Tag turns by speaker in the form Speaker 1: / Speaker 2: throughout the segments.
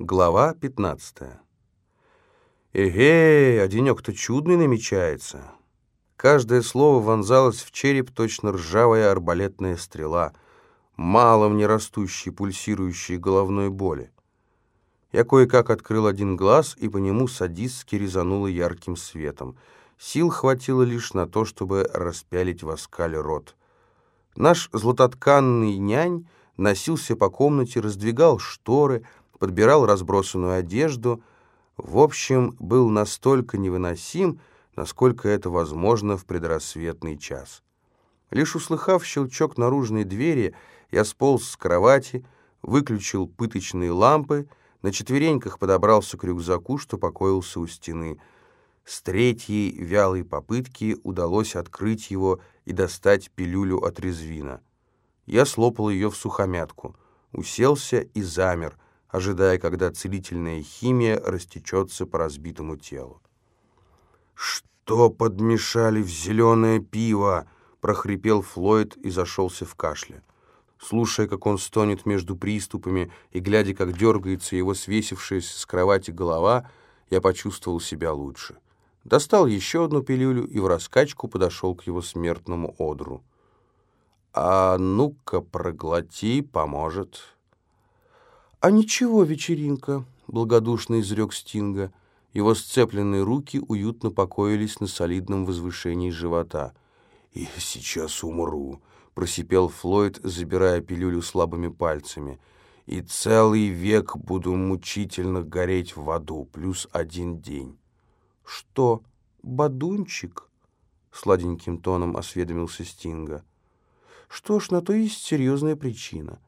Speaker 1: Глава 15. Эгей, а денек-то чудный намечается. Каждое слово вонзалось в череп точно ржавая арбалетная стрела, мало мне растущей, пульсирующей головной боли. Я кое-как открыл один глаз, и по нему садистски резануло ярким светом. Сил хватило лишь на то, чтобы распялить в оскале рот. Наш златотканный нянь носился по комнате, раздвигал шторы, подбирал разбросанную одежду. В общем, был настолько невыносим, насколько это возможно в предрассветный час. Лишь услыхав щелчок наружной двери, я сполз с кровати, выключил пыточные лампы, на четвереньках подобрался к рюкзаку, что покоился у стены. С третьей вялой попытки удалось открыть его и достать пилюлю от резвина. Я слопал ее в сухомятку, уселся и замер, ожидая, когда целительная химия растечется по разбитому телу. «Что подмешали в зеленое пиво?» — прохрипел Флойд и зашелся в кашле. Слушая, как он стонет между приступами, и глядя, как дергается его свесившаяся с кровати голова, я почувствовал себя лучше. Достал еще одну пилюлю и в раскачку подошел к его смертному одру. А ну-ка, проглоти, поможет. А ничего, вечеринка, благодушно изрек Стинга. Его сцепленные руки уютно покоились на солидном возвышении живота. «Я сейчас умру», — просипел Флойд, забирая пилюлю слабыми пальцами. «И целый век буду мучительно гореть в аду, плюс один день». «Что, бадунчик?» — сладеньким тоном осведомился Стинга. Что ж, на то есть серьезная причина.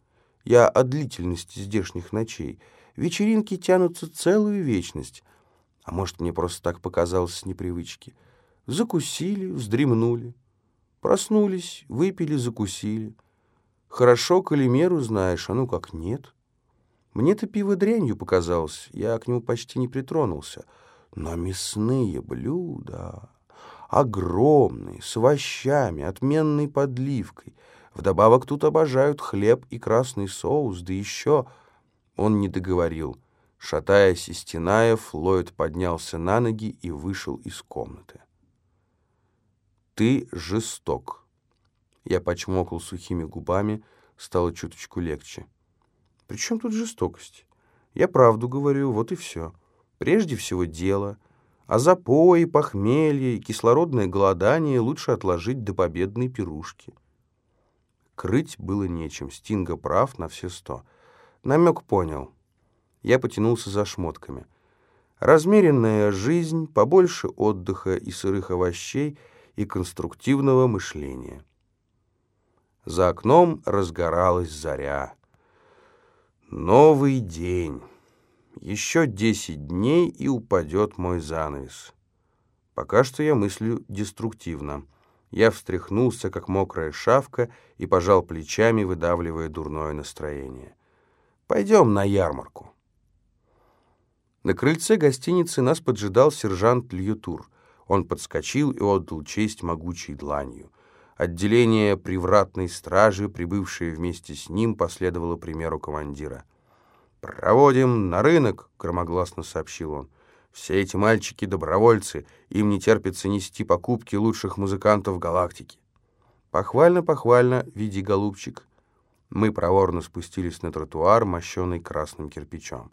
Speaker 1: Я о длительности здешних ночей. Вечеринки тянутся целую вечность. А может, мне просто так показалось с непривычки. Закусили, вздремнули. Проснулись, выпили, закусили. Хорошо калимеру знаешь, а ну как нет. Мне-то пиво дрянью показалось, я к нему почти не притронулся. Но мясные блюда огромные, с овощами, отменной подливкой. Вдобавок тут обожают хлеб и красный соус, да еще... Он не договорил. Шатаясь и стеная, Флойд поднялся на ноги и вышел из комнаты. «Ты жесток». Я почмокал сухими губами, стало чуточку легче. «При чем тут жестокость? Я правду говорю, вот и все. Прежде всего дело — а запои, похмелье и кислородное голодание лучше отложить до победной пирушки. Крыть было нечем, Стинга прав на все сто. Намек понял. Я потянулся за шмотками. Размеренная жизнь, побольше отдыха и сырых овощей, и конструктивного мышления. За окном разгоралась заря. Новый день. Еще десять дней, и упадет мой занавес. Пока что я мыслю деструктивно. Я встряхнулся, как мокрая шавка, и пожал плечами, выдавливая дурное настроение. «Пойдем на ярмарку». На крыльце гостиницы нас поджидал сержант Льютур. Он подскочил и отдал честь могучей дланью. Отделение привратной стражи, прибывшее вместе с ним, последовало примеру командира. «Проводим на рынок», — громогласно сообщил он. «Все эти мальчики — добровольцы, им не терпится нести покупки лучших музыкантов галактики». «Похвально, похвально, види, голубчик». Мы проворно спустились на тротуар, мощенный красным кирпичом.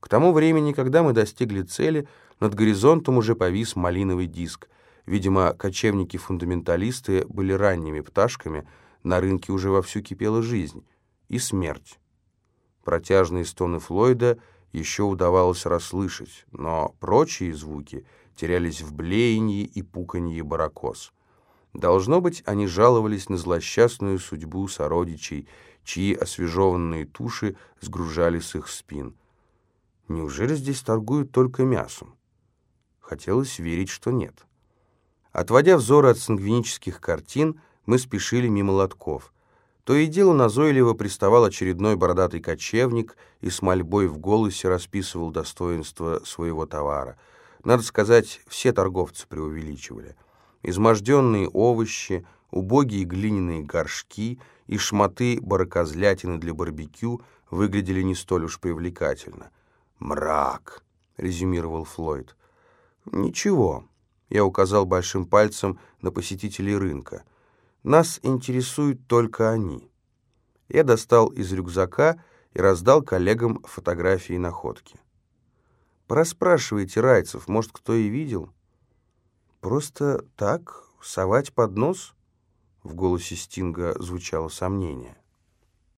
Speaker 1: К тому времени, когда мы достигли цели, над горизонтом уже повис малиновый диск. Видимо, кочевники-фундаменталисты были ранними пташками, на рынке уже вовсю кипела жизнь и смерть. Протяжные стоны Флойда еще удавалось расслышать, но прочие звуки терялись в блеянии и пуканье баракос. Должно быть, они жаловались на злосчастную судьбу сородичей, чьи освежеванные туши сгружали с их спин. Неужели здесь торгуют только мясом? Хотелось верить, что нет. Отводя взоры от сангвинических картин, мы спешили мимо лотков. То и дело назойливо приставал очередной бородатый кочевник и с мольбой в голосе расписывал достоинство своего товара. Надо сказать, все торговцы преувеличивали. Изможденные овощи, убогие глиняные горшки и шмоты барокозлятины для барбекю выглядели не столь уж привлекательно. «Мрак», — резюмировал Флойд. «Ничего», — я указал большим пальцем на посетителей рынка. «Нас интересуют только они». Я достал из рюкзака и раздал коллегам фотографии находки. «Проспрашивайте райцев, может, кто и видел?» «Просто так? Совать под нос?» В голосе Стинга звучало сомнение.